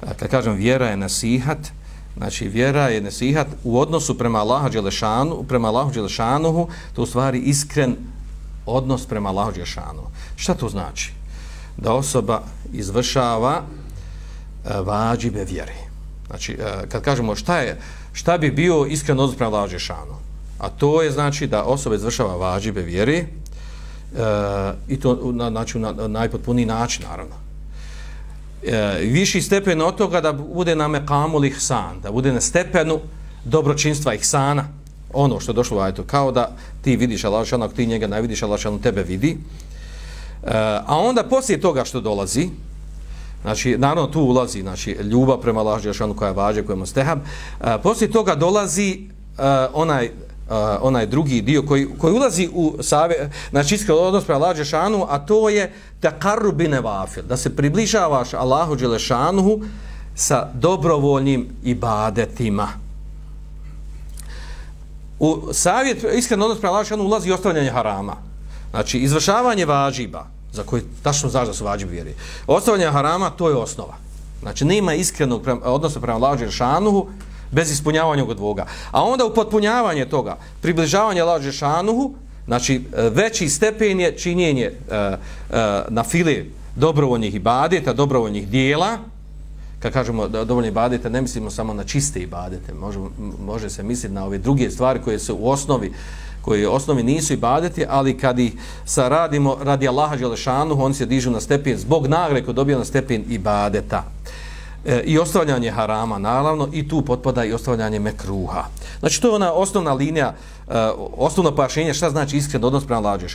kad kažem vjera je nasihat, znači vjera je nasihat u odnosu prema Allahu Đelešanu, prema Allahu Đelešanuhu, to u stvari iskren odnos prema Allahu Đelešanuhu. Šta to znači? Da osoba izvršava uh, vađibe vjere. Znači, uh, kad kažemo šta je, šta bi bio iskren odnos prema Allahu Đelešanuhu? A to je znači da osoba izvršava vađibe vjere uh, i to na, znači, na, na najpotpuniji način, naravno e, viši stepen od toga da bude na mekamu lihsan, da bude na stepenu dobročinstva ihsana, ono što je došlo u ajetu, kao da ti vidiš Allahšanu, ako ti njega ne vidiš, Allahšanu tebe vidi. E, a onda poslije toga što dolazi, znači, naravno tu ulazi znači, ljubav prema Allah šanu koja je vađa, koja je mustehab, e, poslije toga dolazi e, onaj Uh, onaj drugi dio koji, koji ulazi u save, znači iskreno odnos prema Allahu Đelešanu, a to je takarrubi nevafil, da se približavaš Allahu Đelešanuhu sa dobrovoljnim ibadetima. U savjet iskreno odnos prema Allahu Đelešanu ulazi i ostavljanje harama. Znači, izvršavanje važiba, za koje tačno znaš da su vađibi vjeri. Ostavljanje harama, to je osnova. Znači, nema iskrenog odnosa prema Allahu Đelešanuhu, bez ispunjavanja ovog dvoga. A onda u potpunjavanje toga, približavanje lađe šanuhu, znači e, veći stepen je činjenje e, e, na file dobrovoljnih ibadeta, dobrovoljnih dijela, kad kažemo dovoljni ibadete, ne mislimo samo na čiste ibadete, može, može se misliti na ove druge stvari koje su u osnovi, koje u osnovi nisu ibadeti, ali kad ih sa radimo radi Allaha Đelešanu, oni se dižu na stepen, zbog nagrade koji dobiju na stepen ibadeta e, i ostavljanje harama, naravno, i tu potpada i ostavljanje mekruha. Znači, to je ona osnovna linija, e, osnovno pojašenje šta znači iskren odnos prema lađešanu.